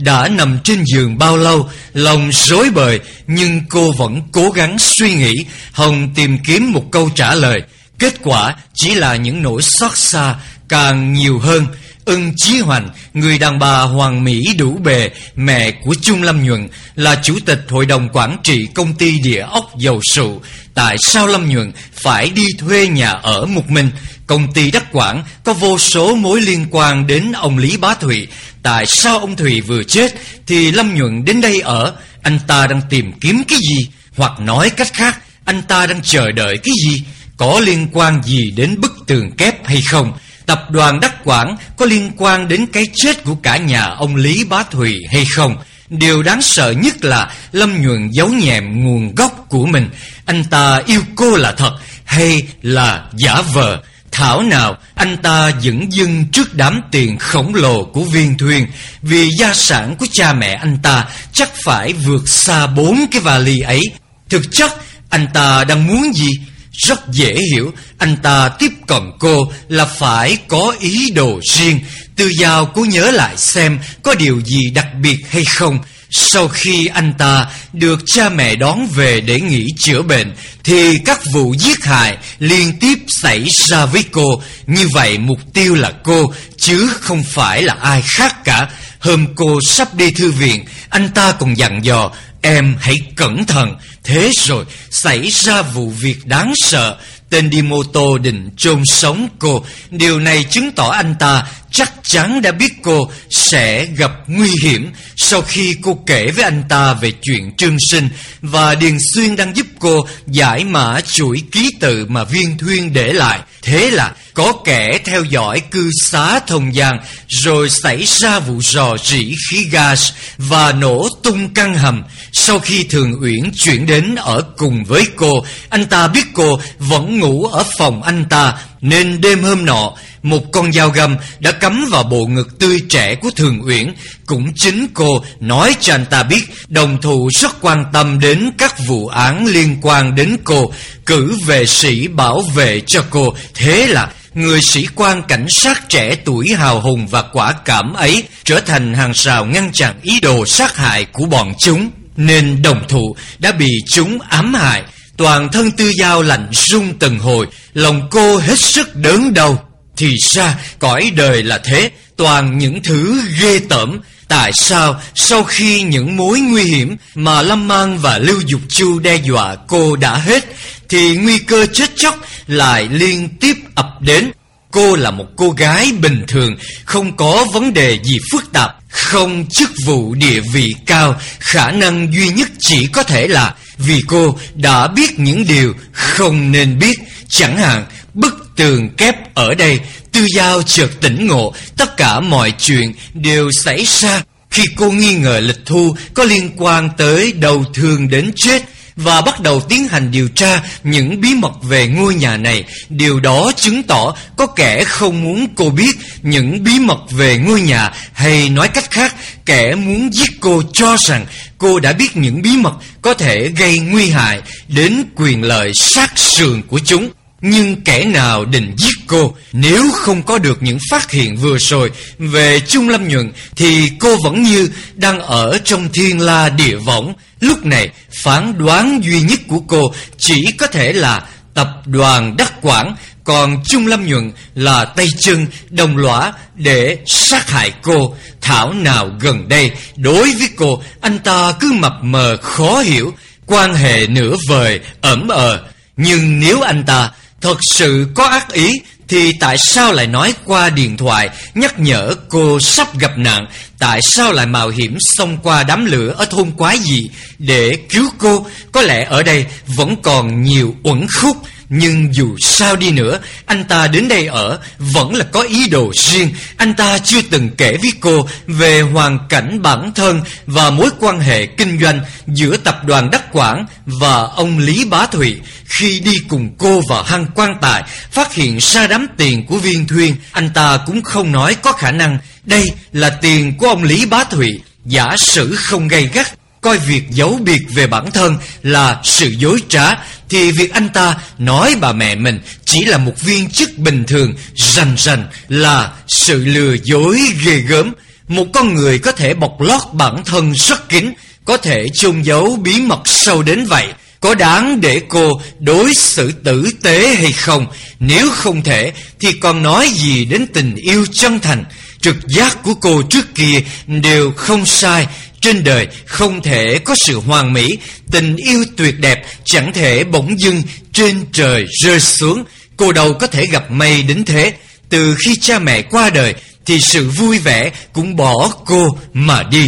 đã nằm trên giường bao lâu, lòng rối bời, nhưng cô vẫn cố gắng suy nghĩ, Hồng tìm kiếm một câu trả lời. Kết quả chỉ là những nỗi xót xa càng nhiều hơn. Ưng Chí Hoành, người đàn bà hoàng mỹ đủ bề, mẹ của Trung Lâm Nhuận, là chủ tịch hội đồng quản trị công ty địa ốc dầu sụ. Tại sao Lâm Nhuận phải đi thuê nhà ở một mình? Công ty Đắc Quảng có vô số mối liên quan đến ông Lý Bá Thụy. Tại sao ông Thụy vừa chết thì Lâm Nhuận đến đây ở? Anh ta đang tìm kiếm cái gì? Hoặc nói cách khác, anh ta đang chờ đợi cái gì? Có liên quan gì đến bức tường kép hay không? Tập đoàn Đắc Quảng có liên quan đến cái chết của cả nhà ông Lý Bá thụy hay không? Điều đáng sợ nhất là Lâm Nhuận giấu nhẹm nguồn gốc của mình. Anh ta yêu cô là thật hay là giả vờ? Thảo nào, anh ta dững dưng trước đám tiền khổng lồ của viên thuyền. Vì gia sản của cha mẹ anh ta, chắc phải vượt xa bốn cái vali ấy. Thực chất, anh ta đang muốn gì? Rất dễ hiểu. Anh ta tiếp cận cô là phải có ý đồ riêng. Từ giao cố nhớ lại xem có điều gì đặc biệt hay không sau khi anh ta được cha mẹ đón về để nghỉ chữa bệnh, Thì các vụ giết hại liên tiếp xảy ra với cô. Như vậy, mục tiêu là cô, chứ không phải là ai khác cả. Hôm cô sắp đi thư viện, Anh ta còn dặn dò, Em hãy cẩn thận. Thế rồi xảy ra vụ việc đáng sợ. Tên đi mô tô định chôn sống cô. Điều này chứng tỏ anh ta chắc chắn đã biết cô sẽ gặp nguy hiểm Sau khi cô kể với anh ta về chuyện trương sinh Và Điền Xuyên đang giúp cô giải mã chuỗi ký tự mà Viên Thuyên để lại. Thế là có kẻ theo dõi cư xá Thông Giang Rồi xảy ra vụ rò rỉ khí gas Và nổ tung căn hầm. Sau khi Thường Uyển chuyển đến ở cùng với cô, Anh ta biết cô vẫn ngủ ở phòng anh ta, Nên đêm hôm nọ một con dao găm đã cắm vào bộ ngực tươi trẻ của Thường Uyển. Cũng chính cô nói cho anh ta biết, Đồng thủ rất quan tâm đến các vụ án liên quan đến cô. Cử vệ sĩ bảo vệ cho cô. Thế là Người sĩ quan cảnh sát trẻ tuổi hào hùng và quả cảm ấy Trở thành hàng rào ngăn chặn ý đồ sát hại của bọn chúng. Nên đồng thụ đã bị chúng ám hại. Toàn thân tư dao lạnh rung từng hồi, Lòng cô hết sức đớn đau. Thì ra cõi đời là thế, Toàn những thứ ghê tởm. Tại sao sau khi những mối nguy hiểm Mà Lâm Mang và Lưu Dục Chu đe dọa cô đã hết, Thì nguy cơ chết chóc lại liên tiếp ập đến. Cô là một cô gái bình thường, Không có vấn đề gì phức tạp, Không chức vụ địa vị cao. Khả năng duy nhất chỉ có thể là Vì cô đã biết những điều không nên biết. Chẳng hạn, bức tường kép ở đây Tư Giao chợt tỉnh ngộ Tất cả mọi chuyện đều xảy ra Khi cô nghi ngờ lịch thu Có liên quan tới đầu thương đến chết và bắt đầu tiến hành điều tra những bí mật về ngôi nhà này. Điều đó chứng tỏ có kẻ không muốn cô biết những bí mật về ngôi nhà hay nói cách khác, kẻ muốn giết cô cho rằng cô đã biết những bí mật có thể gây nguy hại đến quyền lợi sát sườn của chúng. Nhưng kẻ nào định giết cô, Nếu không có được những phát hiện vừa rồi Về Trung Lâm Nhuận, Thì cô vẫn như đang ở trong thiên la địa võng. Lúc này, phán đoán duy nhất của cô Chỉ có thể là tập đoàn Đắc Quảng, Còn Trung Lâm Nhuận là tay chân đồng lõa để sát hại cô. Thảo nào gần đây, Đối với cô, anh ta cứ mập mờ khó hiểu, Quan hệ nửa vời, ẩm ờ. Nhưng nếu anh ta thật sự có ác ý thì tại sao lại nói qua điện thoại, nhắc nhở cô sắp gặp nạn? Tại sao lại mạo hiểm xông qua đám lửa ở thôn quái gì để cứu cô? Có lẽ ở đây vẫn còn nhiều uẩn khúc nhưng dù sao đi nữa, Anh ta đến đây ở Vẫn là có ý đồ riêng. Anh ta chưa từng kể với cô Về hoàn cảnh bản thân Và mối quan hệ kinh doanh Giữa tập đoàn Đắc Quảng Và ông Lý Bá Thụy. Khi đi cùng cô vào hang quan tài, Phát hiện ra đám tiền của viên thuyên Anh ta cũng không nói có khả năng Đây là tiền của ông Lý Bá Thụy. Giả sử không gây gắt coi việc giấu biệt về bản thân là sự dối trá, thì việc anh ta nói bà mẹ mình chỉ là một viên chức bình thường, rành rành là sự lừa dối ghê gớm. Một con người có thể bọc lót bản thân rất kín, Có thể chôn giấu bí mật sâu đến vậy. Có đáng để cô đối xử tử tế hay không? Nếu không thể, Thì còn nói gì đến tình yêu chân thành? Trực giác của cô trước kia đều không sai trên đời không thể có sự hoàn mỹ, Tình yêu tuyệt đẹp chẳng thể bỗng dưng trên trời rơi xuống. Cô đâu có thể gặp may đến thế. Từ khi cha mẹ qua đời Thì sự vui vẻ cũng bỏ cô mà đi.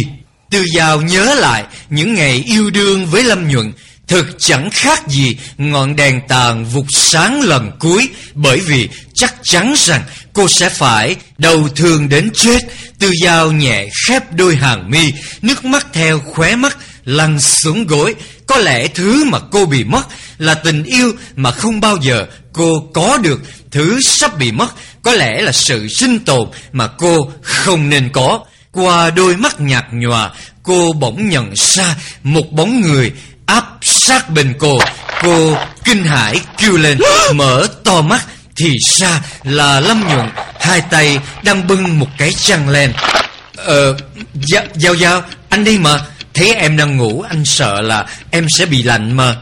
Từ giàu nhớ lại những ngày yêu đương với Lâm Nhuận Thực chẳng khác gì ngọn đèn tàn vụt sáng lần cuối, Bởi vì chắc chắn rằng cô sẽ phải đầu thương đến chết Tư dao nhẹ khép đôi hàng mi, Nước mắt theo khóe mắt lăn xuống gối. Có lẽ thứ mà cô bị mất là tình yêu mà không bao giờ cô có được. Thứ sắp bị mất có lẽ là sự sinh tồn mà cô không nên có. Qua đôi mắt nhạt nhòa, Cô bỗng nhận ra một bóng người áp sát bên cô. Cô kinh hãi kêu lên Mở to mắt Thì ra là Lâm Nhuận Hai tay đang bưng một cái chăn len. Ờ Giao Giao Giao Anh đi mà. Thấy em đang ngủ anh sợ là em sẽ bị lạnh mà.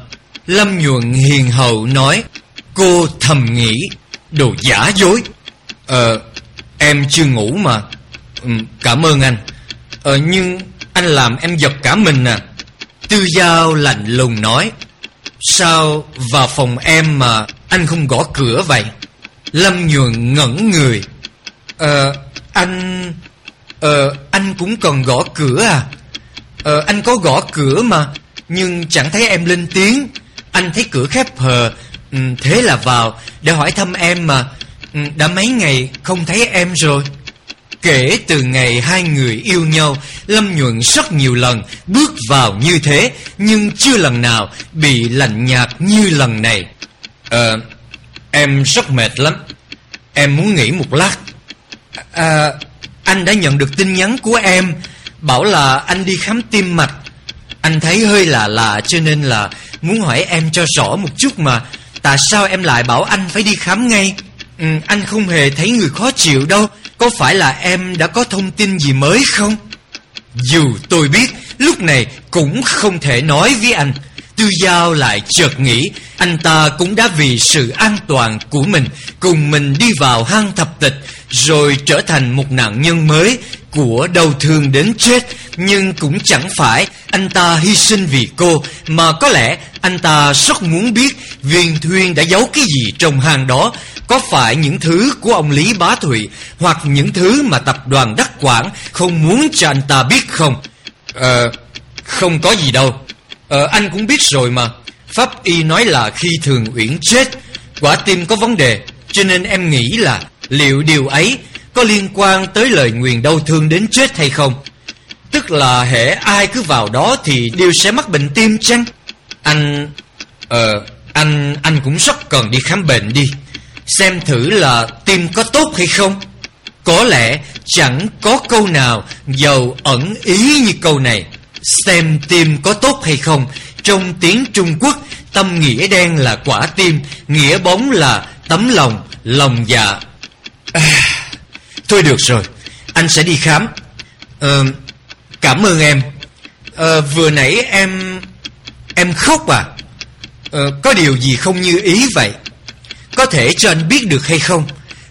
Lâm Nhuận hiền hậu nói Cô thầm nghĩ Đồ giả dối. Ờ Em chưa ngủ mà. Ừ, Cảm ơn anh. Ờ nhưng anh làm em giật cả mình à Tư Giao lạnh lùng nói, Sao vào phòng em mà anh không gõ cửa vậy? Lâm Nhuận ngẩn người. Ờ anh Ờ anh cũng còn gõ cửa à? Ờ anh có gõ cửa mà, Nhưng chẳng thấy em lên tiếng. Anh thấy cửa khép hờ. Ừ, thế là vào để hỏi thăm em mà. Ừ, đã mấy ngày không thấy em rồi. Kể từ ngày hai người yêu nhau Lâm Nhuận rất nhiều lần bước vào như thế Nhưng chưa lần nào bị lạnh nhạt như lần này. Ờ, em rất mệt lắm. Em muốn nghỉ một lát. À, anh đã nhận được tin nhắn của em Bảo là anh đi khám tim mạch. Anh thấy hơi lạ lạ cho nên là muốn hỏi em cho rõ một chút mà. Tại sao em lại bảo anh phải đi khám ngay? Ừ, Anh không hề thấy người khó chịu đâu có phải là em đã có thông tin gì mới không? Dù tôi biết, lúc này cũng không thể nói với anh. Tư Giao lại chợt nghĩ, Anh ta cũng đã vì sự an toàn của mình Cùng mình đi vào hang thập tịch, Rồi trở thành một nạn nhân mới Của đau thương đến chết. Nhưng cũng chẳng phải anh ta hy sinh vì cô, Mà có lẽ anh ta rất muốn biết Viên Thuyên đã giấu cái gì trong hang đó có phải những thứ của ông Lý Bá Thụy Hoặc những thứ mà tập đoàn Đắc Quảng Không muốn cho anh ta biết không? Ờ Không có gì đâu. Ờ anh cũng biết rồi mà. Pháp y nói là khi thường uyển chết, Quả tim có vấn đề, Cho nên em nghĩ là Liệu điều ấy có liên quan tới lời nguyền đau thương đến chết hay không? Tức là hệ ai cứ vào đó Thì đều sẽ mắc bệnh tim chăng? Anh Ờ Anh anh cũng rất cần đi khám bệnh đi. Xem thử là tim có tốt hay không. Có lẽ chẳng có câu nào giàu ẩn ý như câu này. Xem tim có tốt hay không. Trong tiếng Trung Quốc Tâm nghĩa đen là quả tim Nghĩa bóng là tấm lòng Lòng dạ. À, Thôi được rồi Anh sẽ đi khám. À, Cảm ơn em. À, Vừa nãy em Em khóc à? À Có điều gì không như ý vậy? Có thể cho anh biết được hay không?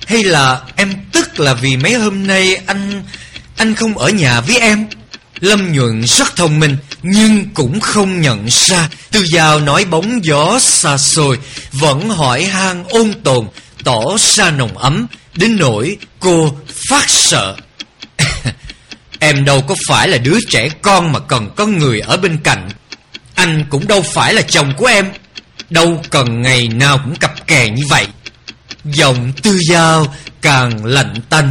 Hay là em tức là vì mấy hôm nay anh Anh không ở nhà với em? Lâm Nhuận rất thông minh, Nhưng cũng không nhận ra. Tư Giao nói bóng gió xa xôi, Vẫn hỏi han ôn tồn, Tỏ ra nồng ấm. Đến nỗi cô phát sợ. Em đâu có phải là đứa trẻ con Mà cần có người ở bên cạnh. Anh cũng đâu phải là chồng của em. Đâu cần ngày nào cũng cặp kè như vậy. Giọng tư giao càng lạnh tanh.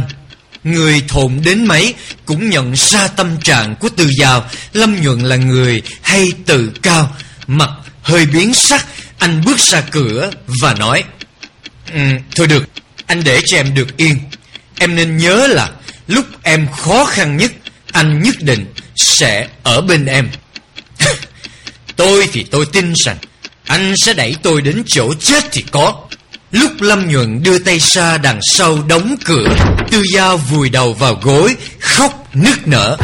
Người thộn đến mấy cũng nhận ra tâm trạng của tư giao. Lâm Nhuận là người hay tự cao Mặt hơi biến sắc. Anh bước ra cửa và nói um, Thôi được Anh để cho em được yên. Em nên nhớ là Lúc em khó khăn nhất Anh nhất định sẽ ở bên em. Tôi thì tôi tin rằng anh sẽ đẩy tôi đến chỗ chết thì có. Lúc Lâm Nhuận đưa tay ra đằng sau đóng cửa, Tư Giao vùi đầu vào gối Khóc khóc nức nở.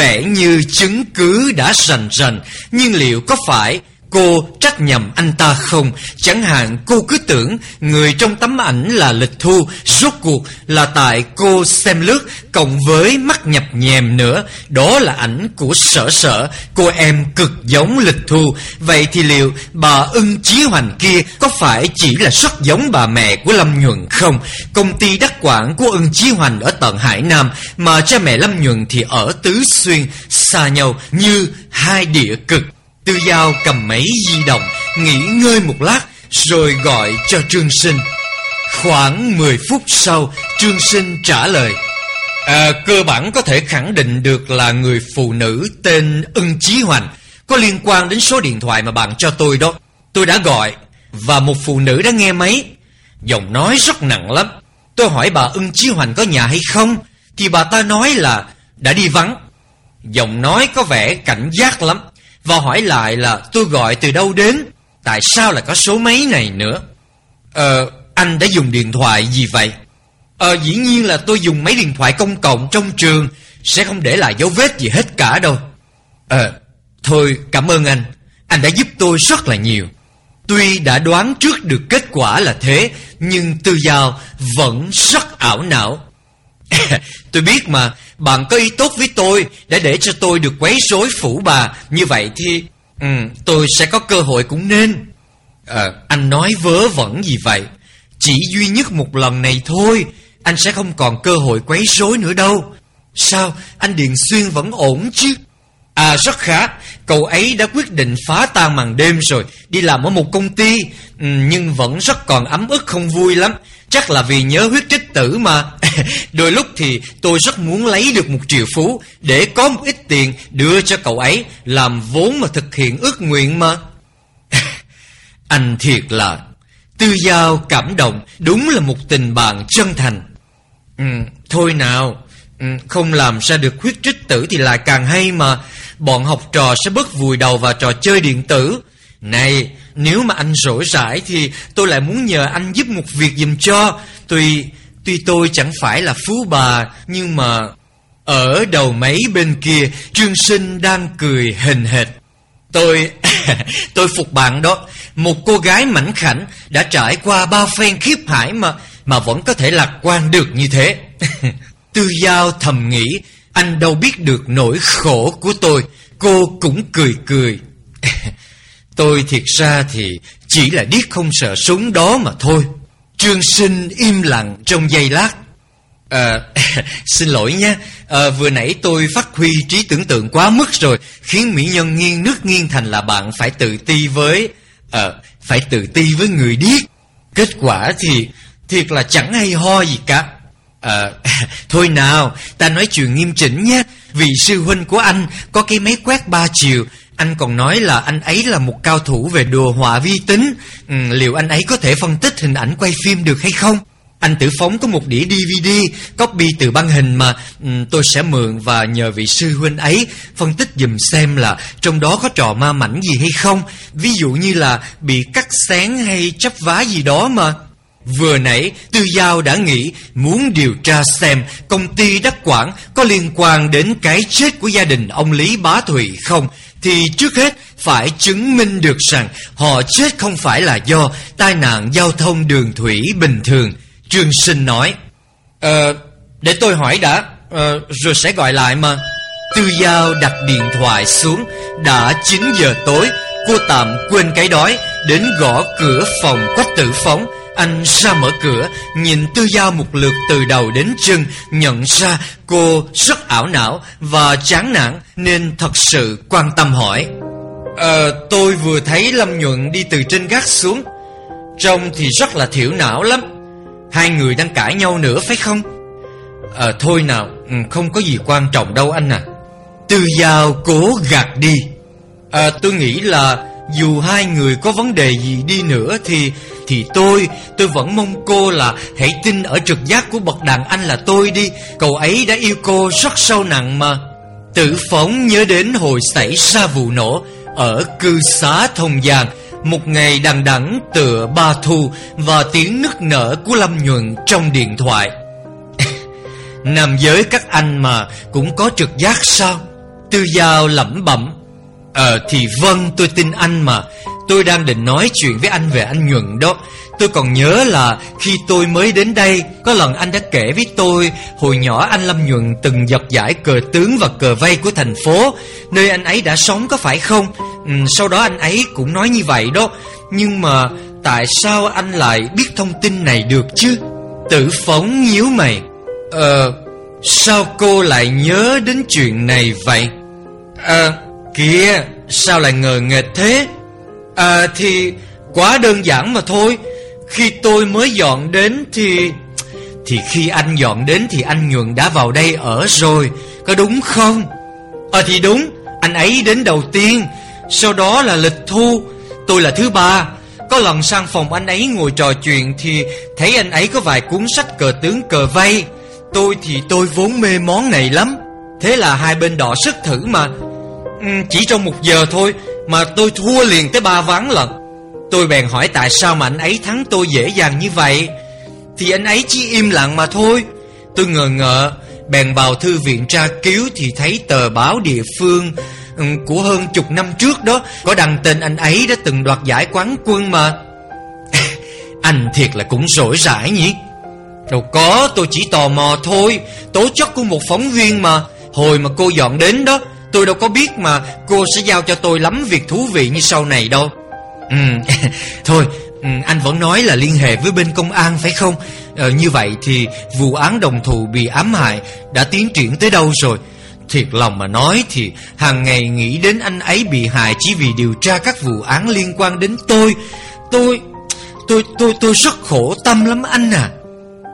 Vẻ như chứng cứ đã rành rành Nhưng liệu có phải cô trách nhầm anh ta không? Chẳng hạn cô cứ tưởng người trong tấm ảnh là Lịch Thu, Rốt cuộc là tại cô xem lướt, Cộng với mắt nhập nhèm nữa. Đó là ảnh của sở sở. Cô em cực giống Lịch Thu. Vậy thì liệu bà ưng chí hoành kia Có phải chỉ là rất giống bà mẹ của Lâm Nhuận không? Công ty đắc quản của ưng chí hoành ở tận Hải Nam, Mà cha mẹ Lâm Nhuận thì ở Tứ Xuyên, Xa nhau như hai địa cực. Tư Giao cầm máy di động Nghỉ ngơi một lát Rồi gọi cho Trương Sinh. Khoảng 10 phút sau Trương Sinh trả lời. À, Cơ bản có thể khẳng định được là người phụ nữ tên Ưng Chí Hoành. Có liên quan đến số điện thoại mà bạn cho tôi đó. Tôi đã gọi Và một phụ nữ đã nghe máy. Giọng nói rất nặng lắm. Tôi hỏi bà Ưng Chí Hoành có nhà hay không Thì bà ta nói là đã đi vắng. Giọng nói có vẻ cảnh giác lắm và hỏi lại là, tôi gọi từ đâu đến? Tại sao lại có số máy này nữa? Ờ anh đã dùng điện thoại gì vậy? Ờ dĩ nhiên là tôi dùng mấy điện thoại công cộng trong trường, Sẽ không để lại dấu vết gì hết cả đâu. Ờ Thôi, cảm ơn anh. Anh đã giúp tôi rất là nhiều. Tuy đã đoán trước được kết quả là thế, Nhưng Tư Giao vẫn rất ảo não. Tôi biết mà. Bạn có ý tốt với tôi Để để cho tôi được quấy rối phủ bà. Như vậy thì ừ, Tôi sẽ có cơ hội cũng nên. À, Anh nói vớ vẩn gì vậy? Chỉ duy nhất một lần này thôi Anh sẽ không còn cơ hội quấy rối nữa đâu. Sao anh Điền Xuyên vẫn ổn chứ? À rất khá. Cậu ấy đã quyết định phá tan màn đêm rồi Đi làm ở một công ty ừ, Nhưng vẫn rất còn ấm ức không vui lắm. Chắc là vì nhớ huyết trích tử mà. Đôi lúc thì tôi rất muốn lấy được một triệu phú Để có một ít tiền đưa cho cậu ấy Làm vốn mà thực hiện ước nguyện mà. Anh thiệt là Tư Giao cảm động Đúng là một tình bạn chân thành. Ừ, Thôi nào ừ, Không làm ra được huyết trích tử thì lại càng hay mà. Bọn học trò sẽ bớt vùi đầu vào trò chơi điện tử. Này nếu mà anh rỗi rãi Thì tôi lại muốn nhờ anh giúp một việc dùm cho. Tuy Tuy tôi chẳng phải là phú bà, Nhưng mà Ở đầu máy bên kia, Trương Sinh đang cười hình hệt. Tôi Tôi phục bạn đó. Một cô gái mảnh khảnh Đã trải qua bao phen khiếp hải mà Mà vẫn có thể lạc quan được như thế. Tư Giao thầm nghĩ, Anh đâu biết được nỗi khổ của tôi. Cô cũng cười cười. Tôi thiệt ra thì Chỉ là điếc không sợ súng đó mà thôi. Trương sinh im lặng trong giây lát. À, xin lỗi nha à, ờ, Vừa nãy tôi phát huy trí tưởng tượng quá mức rồi Khiến mỹ nhân nghiêng nước nghiêng thành là bạn phải tự ti với à, Phải tự ti với người điếc. Kết quả thì Thiệt là chẳng hay ho gì cả. À, Thôi nào Ta nói chuyện nghiêm chỉnh nhé. Vì sư huynh của anh Có cái máy quét ba chiều anh còn nói là anh ấy là một cao thủ về đồ họa vi tính. Ừ, Liệu anh ấy có thể phân tích hình ảnh quay phim được hay không? Anh Tử Phóng có một đĩa DVD Copy từ băng hình mà um, Tôi sẽ mượn và nhờ vị sư huynh ấy Phân tích dùm xem là Trong đó có trò ma mảnh gì hay không. Ví dụ như là bị cắt sáng hay chấp vá gì đó mà. Vừa nãy Tư Giao đã nghĩ muốn điều tra xem công ty đắc quản có liên quan đến cái chết của gia đình ông Lý Bá Thụy không? Thì trước hết phải chứng minh được rằng họ chết không phải là do tai nạn giao thông đường thủy bình thường. Trương Sinh nói, Ờ, để tôi hỏi đã, ờ, rồi sẽ gọi lại mà. Tư Giao đặt điện thoại xuống, đã 9 giờ tối, cô tạm quên cái đói, đến gõ cửa phòng quách tử phóng. Anh ra mở cửa Nhìn Tư Giao một lượt từ đầu đến chân Nhận ra cô rất ảo não Và chán nản Nên thật sự quan tâm hỏi. Ờ tôi vừa thấy Lâm Nhuận đi từ trên gác xuống. Trông thì rất là thiểu não lắm. Hai người đang cãi nhau nữa phải không? Ờ thôi nào ừ, Không có gì quan trọng đâu anh à. Tư Giao cố gạt đi. À, Tôi nghĩ là dù hai người có vấn đề gì đi nữa thì thì tôi tôi vẫn mong cô là hãy tin ở trực giác của bậc đàn anh là tôi đi. Cậu ấy đã yêu cô rất sâu nặng mà. Tử phóng nhớ đến hồi xảy ra vụ nổ ở cư xá thông giang, một ngày đằng đẵng tựa ba thu và tiếng nức nở của lâm nhuận trong điện thoại. Nam giới các anh mà cũng có trực giác sao? Tư giao lẩm bẩm. Ờ thì vâng tôi tin anh mà. Tôi đang định nói chuyện với anh về anh Nhuận đó. Tôi còn nhớ là khi tôi mới đến đây Có lần anh đã kể với tôi Hồi nhỏ anh Lâm Nhuận từng giật giải cờ tướng và cờ vây của thành phố. Nơi anh ấy đã sống có phải không? Ừ, Sau đó anh ấy cũng nói như vậy đó. Nhưng mà tại sao anh lại biết thông tin này được chứ? Tử phóng nhíu mày. Ờ Sao cô lại nhớ đến chuyện này vậy? Ờ Kìa, sao lại ngờ nghệch thế? À thì quá đơn giản mà thôi. Khi tôi mới dọn đến thì Thì khi anh dọn đến thì anh Nhuận đã vào đây ở rồi. Có đúng không? À thì đúng, Anh ấy đến đầu tiên. Sau đó là lịch thu. Tôi là thứ ba. Có lần sang phòng anh ấy ngồi trò chuyện Thì thấy anh ấy có vài cuốn sách cờ tướng cờ vây. Tôi thì tôi vốn mê món này lắm. Thế là hai bên đỏ sức thử mà. Ừ, chỉ trong một giờ thôi Mà tôi thua liền tới ba ván lần Tôi bèn hỏi tại sao mà anh ấy thắng tôi dễ dàng như vậy. Thì anh ấy chỉ im lặng mà thôi. Tôi ngờ ngợ, Bèn vào thư viện tra cứu Thì thấy tờ báo địa phương ừ, Của hơn chục năm trước đó, Có đăng tên anh ấy đã từng đoạt giải quán quân mà. Anh thiệt là cũng rỗi rãi nhỉ? Đâu có, tôi chỉ tò mò thôi. Tố chất của một phóng viên mà. Hồi mà cô dọn đến đó Tôi đâu có biết mà cô sẽ giao cho tôi lắm việc thú vị như sau này đâu. Ừ, thôi ừ, anh vẫn nói là liên hệ với bên công an phải không? Ờ, Như vậy thì vụ án đồng thù bị ám hại đã tiến triển tới đâu rồi? Thiệt lòng mà nói thì hàng ngày nghĩ đến anh ấy bị hại chỉ vì điều tra các vụ án liên quan đến tôi Tôi, tôi, tôi, tôi rất khổ tâm lắm anh à.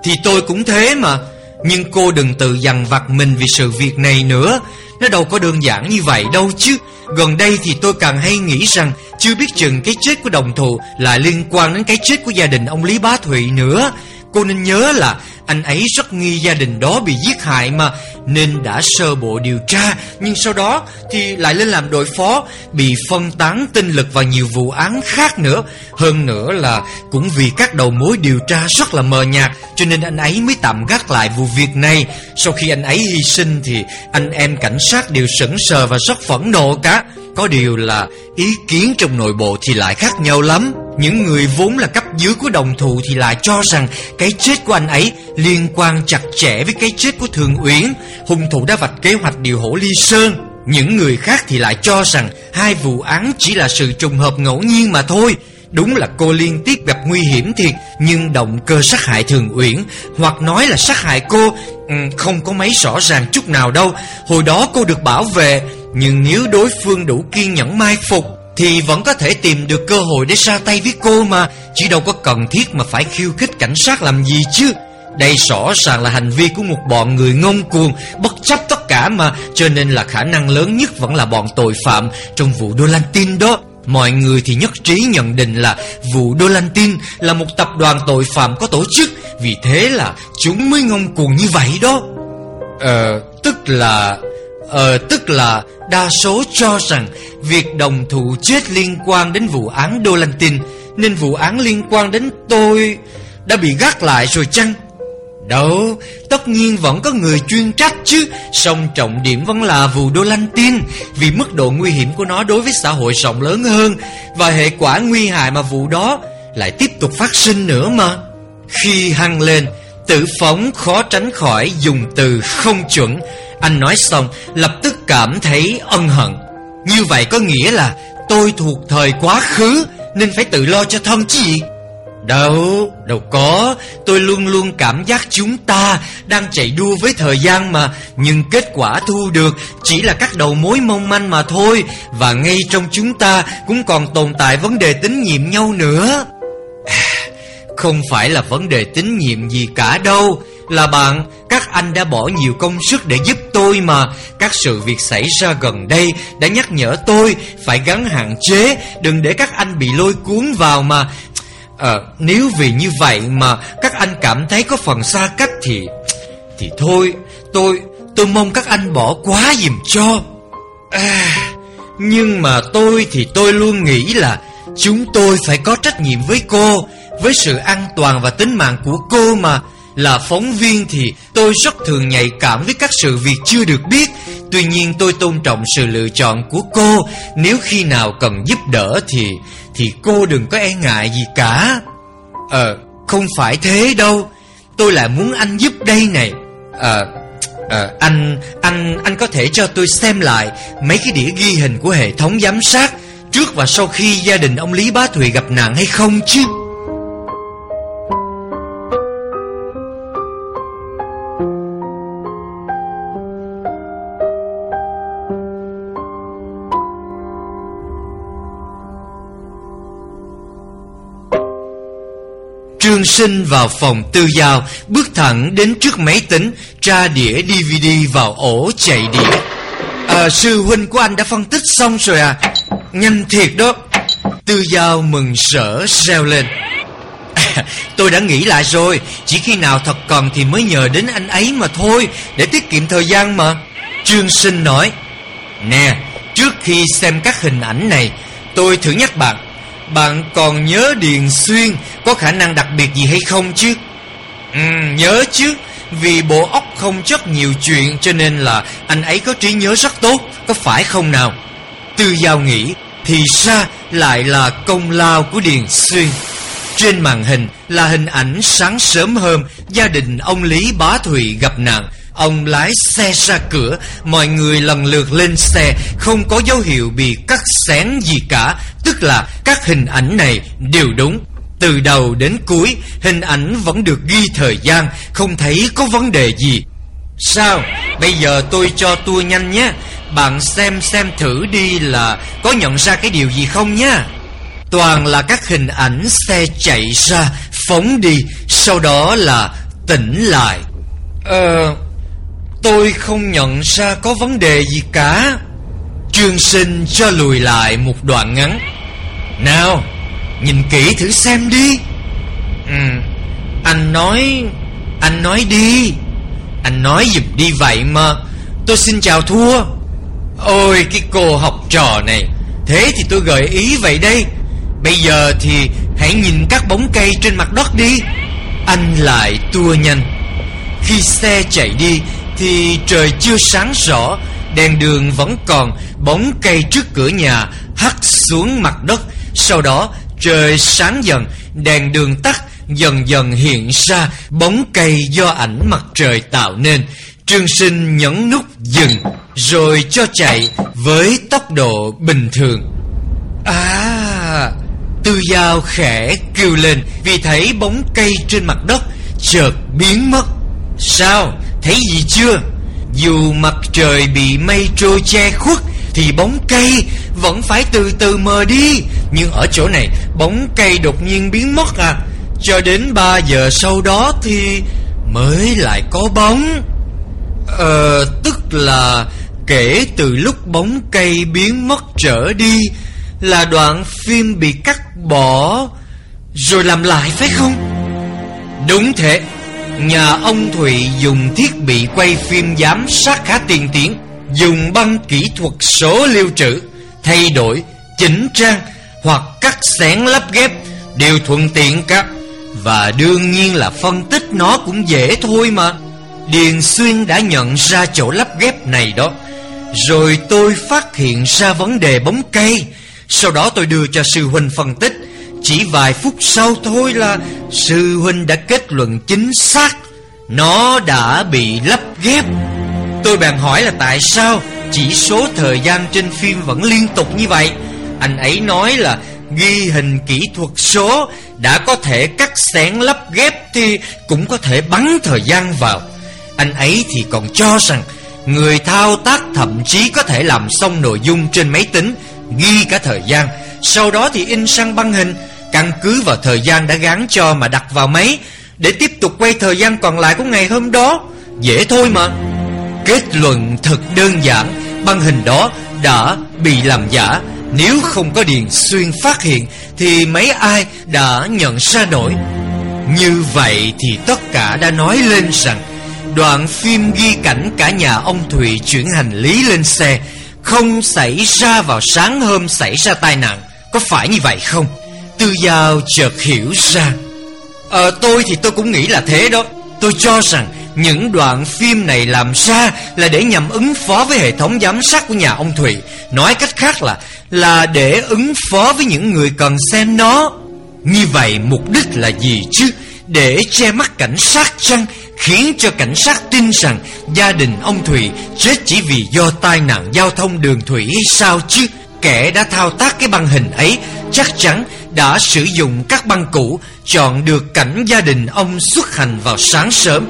Thì tôi cũng thế mà. Nhưng cô đừng tự dằn vặt mình vì sự việc này nữa. Nó đâu có đơn giản như vậy đâu chứ. Gần đây thì tôi càng hay nghĩ rằng Chưa biết chừng cái chết của đồng thù Là liên quan đến cái chết của gia đình ông Lý Bá Thụy nữa. Cô nên nhớ là anh ấy rất nghi gia đình đó bị giết hại mà, Nên đã sơ bộ điều tra. Nhưng sau đó thì lại lên làm đội phó, Bị phân tán tinh lực vào nhiều vụ án khác nữa. Hơn nữa là cũng vì các đầu mối điều tra rất là mờ nhạt, Cho nên anh ấy mới tạm gác lại vụ việc này. Sau khi anh ấy hy sinh thì anh em cảnh sát đều sững sờ và rất phẫn nộ cả. Có điều là ý kiến trong nội bộ thì lại khác nhau lắm. Những người vốn là cấp dưới của đồng thù thì lại cho rằng cái chết của anh ấy liên quan chặt chẽ với cái chết của Thường Uyển. Hung thủ đã vạch kế hoạch điều hổ ly sơn. Những người khác thì lại cho rằng hai vụ án chỉ là sự trùng hợp ngẫu nhiên mà thôi. Đúng là cô liên tiếp gặp nguy hiểm thiệt, Nhưng động cơ sát hại Thường Uyển, Hoặc nói là sát hại cô ừ, Không có mấy rõ ràng chút nào đâu Hồi đó cô được bảo vệ, Nhưng nếu đối phương đủ kiên nhẫn mai phục, thì vẫn có thể tìm được cơ hội để ra tay với cô mà Chỉ đâu có cần thiết mà phải khiêu khích cảnh sát làm gì chứ đây rõ ràng là hành vi của một bọn người ngông cuồng Bất chấp tất cả mà Cho nên là khả năng lớn nhất vẫn là bọn tội phạm Trong vụ Dolantin Tin đó Mọi người thì nhất trí nhận định là vụ Dolantin Tin là một tập đoàn tội phạm có tổ chức Vì thế là chúng mới ngông cuồng như vậy đó Ờ, tức là Ờ, tức là đa số cho rằng việc đồng thủ chết liên quan đến vụ án Dolantin Tin Nên vụ án liên quan đến tôi đã bị gác lại rồi chăng? Đâu, tất nhiên vẫn có người chuyên trách chứ. Song trọng điểm vẫn là vụ Đô lanh Tin Vì mức độ nguy hiểm của nó đối với xã hội rộng lớn hơn. Và hệ quả nguy hại mà vụ đó lại tiếp tục phát sinh nữa mà. Khi hăng lên, tử phóng khó tránh khỏi dùng từ không chuẩn. Anh nói xong lập tức cảm thấy ân hận. Như vậy có nghĩa là tôi thuộc thời quá khứ Nên phải tự lo cho thân chứ gì? Đâu, đâu có. Tôi luôn luôn cảm giác chúng ta Đang chạy đua với thời gian mà Nhưng kết quả thu được Chỉ là các đầu mối mong manh mà thôi. Và ngay trong chúng ta Cũng còn tồn tại vấn đề tín nhiệm nhau nữa. Không phải là vấn đề tín nhiệm gì cả đâu. Là bạn Các anh đã bỏ nhiều công sức để giúp tôi mà. Các sự việc xảy ra gần đây đã nhắc nhở tôi Phải gắn hạn chế Đừng để các anh bị lôi cuốn vào mà. Ờ, nếu vì như vậy mà các anh cảm thấy có phần xa cách thì... Thì thôi, tôi... tôi mong các anh bỏ quá dùm cho. À, Nhưng mà tôi thì tôi luôn nghĩ là Chúng tôi phải có trách nhiệm với cô Với sự an toàn và tính mạng của cô mà. Là phóng viên thì tôi rất thường nhạy cảm với các sự việc chưa được biết. Tuy nhiên tôi tôn trọng sự lựa chọn của cô. Nếu khi nào cần giúp đỡ thì thì cô đừng có e ngại gì cả. Ờ, không phải thế đâu. Tôi lại muốn anh giúp đây này. Ờ, Ờ anh, anh, anh có thể cho tôi xem lại Mấy cái đĩa ghi hình của hệ thống giám sát Trước và sau khi gia đình ông Lý Bá Thụy gặp nạn hay không chứ? Trương Sinh vào phòng tư giao Bước thẳng đến trước máy tính Tra đĩa DVD vào ổ chạy đĩa. À, Sư huynh của anh đã phân tích xong rồi à? Nhanh thiệt đó. Tư giao mừng sở reo lên. À, Tôi đã nghĩ lại rồi Chỉ khi nào thật cần thì mới nhờ đến anh ấy mà thôi Để tiết kiệm thời gian mà. Trương Sinh nói Nè Trước khi xem các hình ảnh này Tôi thử nhắc bạn bạn còn nhớ Điền Xuyên Có khả năng đặc biệt gì hay không chứ? Ừ nhớ chứ. Vì bộ óc không chất nhiều chuyện, Cho nên là anh ấy có trí nhớ rất tốt, Có phải không nào? Tư Giao nghĩ, Thì ra lại là công lao của Điền Xuyên. Trên màn hình là hình ảnh sáng sớm hôm Gia đình ông Lý Bá Thụy gặp nạn. Ông lái xe ra cửa. Mọi người lần lượt lên xe. Không có dấu hiệu bị cắt xén gì cả. Tức là các hình ảnh này đều đúng. Từ đầu đến cuối, Hình ảnh vẫn được ghi thời gian. Không thấy có vấn đề gì. Sao? Bây giờ tôi cho tua nhanh nhé. Bạn xem xem thử đi là Có nhận ra cái điều gì không nhé. Toàn là các hình ảnh xe chạy ra, Phóng đi. Sau đó là tỉnh lại. Ờ Tôi không nhận ra có vấn đề gì cả. Trương sinh cho lùi lại một đoạn ngắn. Nào Nhìn kỹ thử xem đi. Ừ, Anh nói Anh nói đi. Anh nói giùm đi vậy mà. Tôi xin chào thua. Ôi cái cô học trò này. Thế thì tôi gợi ý vậy đây. Bây giờ thì hãy nhìn các bóng cây trên mặt đất đi. Anh lại tua nhanh. Khi xe chạy đi thì trời chưa sáng rõ, Đèn đường vẫn còn, Bóng cây trước cửa nhà hắt xuống mặt đất. Sau đó, trời sáng dần, Đèn đường tắt, Dần dần hiện ra Bóng cây do ảnh mặt trời tạo nên. Trương sinh nhấn nút dừng, Rồi cho chạy Với tốc độ bình thường. À Tư Giao khẽ kêu lên, Vì thấy bóng cây trên mặt đất Chợt biến mất. Sao? Thấy gì chưa? Dù mặt trời bị mây trôi che khuất, Thì bóng cây vẫn phải từ từ mờ đi. Nhưng ở chỗ này, bóng cây đột nhiên biến mất à. Cho đến 3 giờ sau đó thì mới lại có bóng. Ờ tức là kể từ lúc bóng cây biến mất trở đi, Là đoạn phim bị cắt bỏ Rồi làm lại phải không? Đúng thế. Nhà ông Thụy dùng thiết bị quay phim giám sát khá tiên tiến Dùng băng kỹ thuật số lưu trữ Thay đổi, chỉnh trang Hoặc cắt xén lắp ghép Đều thuận tiện cả. Và đương nhiên là phân tích nó cũng dễ thôi mà. Điền Xuyên đã nhận ra chỗ lắp ghép này đó. Rồi tôi phát hiện ra vấn đề bóng cây. Sau đó tôi đưa cho sư huynh phân tích chỉ vài phút sau thôi là Sư huynh đã kết luận chính xác. Nó đã bị lắp ghép. Tôi bèn hỏi là tại sao Chỉ số thời gian trên phim vẫn liên tục như vậy? Anh ấy nói là ghi hình kỹ thuật số Đã có thể cắt xén lắp ghép Thì cũng có thể bắn thời gian vào. Anh ấy thì còn cho rằng Người thao tác thậm chí có thể làm xong nội dung trên máy tính Ghi cả thời gian. Sau đó thì in sang băng hình, Căn cứ vào thời gian đã gắn cho mà đặt vào máy, Để tiếp tục quay thời gian còn lại của ngày hôm đó. Dễ thôi mà. Kết luận thật đơn giản, Băng hình đó đã bị làm giả. Nếu không có Điền Xuyên phát hiện, Thì mấy ai đã nhận ra nổi. Như vậy thì tất cả đã nói lên rằng, Đoạn phim ghi cảnh cả nhà ông Thụy chuyển hành lý lên xe không xảy ra vào sáng hôm xảy ra tai nạn. Có phải như vậy không? Tư Giao chợt hiểu ra. Ờ tôi thì tôi cũng nghĩ là thế đó. Tôi cho rằng những đoạn phim này làm ra là để nhằm ứng phó với hệ thống giám sát của nhà ông Thụy. Nói cách khác là là để ứng phó với những người cần xem nó. Như vậy mục đích là gì chứ? Để che mắt cảnh sát chăng? Khiến cho cảnh sát tin rằng gia đình ông Thủy chết chỉ vì do tai nạn giao thông đường thủy sao chứ Kẻ đã thao tác cái băng hình ấy chắc chắn đã sử dụng các băng cũ chọn được cảnh gia đình ông xuất hành vào sáng sớm.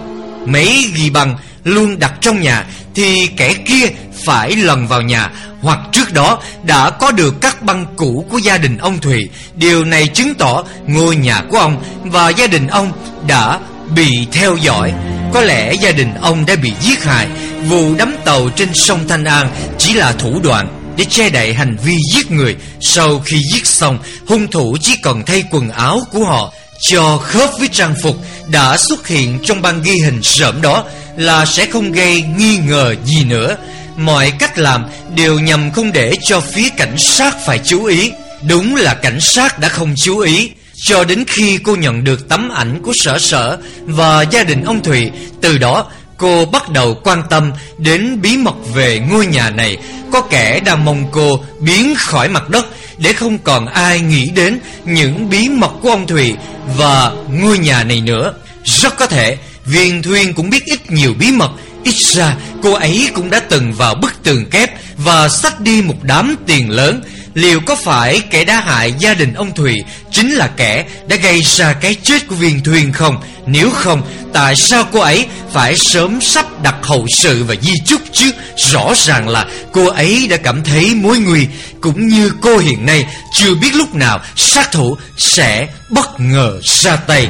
Mấy ghi băng luôn đặt trong nhà thì kẻ kia phải lần vào nhà hoặc trước đó đã có được các băng cũ của gia đình ông Thùy. Điều này chứng tỏ ngôi nhà của ông và gia đình ông đã bị theo dõi. Có lẽ gia đình ông đã bị giết hại. Vụ đắm tàu trên sông Thanh An chỉ là thủ đoạn để che đậy hành vi giết người. Sau khi giết xong, hung thủ chỉ cần thay quần áo của họ cho khớp với trang phục đã xuất hiện trong băng ghi hình sớm đó là sẽ không gây nghi ngờ gì nữa. Mọi cách làm đều nhằm không để cho phía cảnh sát phải chú ý. Đúng là cảnh sát đã không chú ý. Cho đến khi cô nhận được tấm ảnh của sở sở và gia đình ông Thụy, từ đó cô bắt đầu quan tâm đến bí mật về ngôi nhà này. Có kẻ đã mong cô biến khỏi mặt đất để không còn ai nghĩ đến những bí mật của ông Thụy và ngôi nhà này nữa. Rất có thể Viên Thuyên cũng biết ít nhiều bí mật Ít ra cô ấy cũng đã từng vào bức tường kép Và xách đi một đám tiền lớn Liệu có phải kẻ đã hại gia đình ông Thùy Chính là kẻ đã gây ra cái chết của Viên thuyền không? Nếu không, Tại sao cô ấy phải sớm sắp đặt hậu sự và di chúc chứ? Rõ ràng là cô ấy đã cảm thấy mối nguy, Cũng như cô hiện nay chưa biết lúc nào sát thủ sẽ bất ngờ ra tay.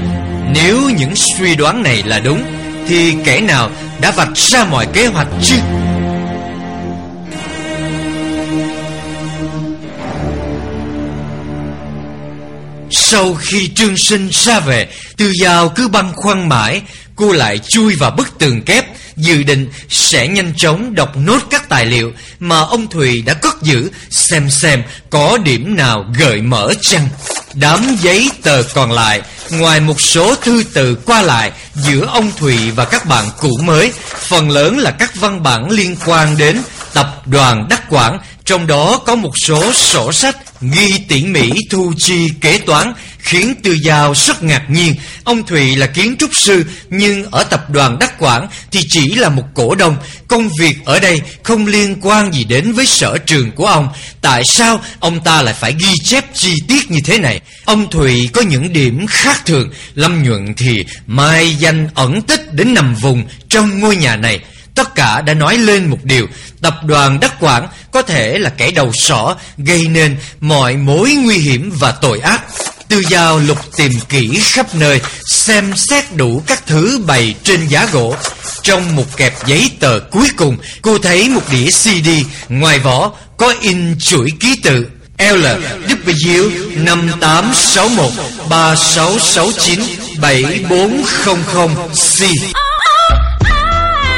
Nếu những suy đoán này là đúng, Thì kẻ nào đã vạch ra mọi kế hoạch chứ? Sau khi Trương Sinh ra về Tư Giao cứ băn khoăn mãi, Cô lại chui vào bức tường kép, Dự định sẽ nhanh chóng đọc nốt các tài liệu Mà ông Thùy đã cất giữ, Xem xem có điểm nào gợi mở chăng. Đám giấy tờ còn lại, Ngoài một số thư từ qua lại Giữa ông Thùy và các bạn cũ mới, Phần lớn là các văn bản liên quan đến Tập đoàn Đắc Quảng, Trong đó có một số sổ sách Ghi tỉ mỉ thu chi kế toán Khiến Tư Giao rất ngạc nhiên. Ông Thụy là kiến trúc sư, Nhưng ở tập đoàn Đắc Quảng Thì chỉ là một cổ đông. Công việc ở đây không liên quan gì đến với sở trường của ông. Tại sao ông ta lại phải ghi chép chi tiết như thế này? Ông Thụy có những điểm khác thường. Lâm Nhuận thì mai danh ẩn tích đến nằm vùng trong ngôi nhà này. Tất cả đã nói lên một điều. Tập đoàn Đắc Quảng có thể là kẻ đầu sỏ, Gây nên mọi mối nguy hiểm và tội ác. Tư Giao lục tìm kỹ khắp nơi, Xem xét đủ các thứ bày trên giá gỗ. Trong một kẹp giấy tờ cuối cùng, Cô thấy một đĩa CD Ngoài vỏ, có in chuỗi ký tự. L, W 5861 3669 7400 C.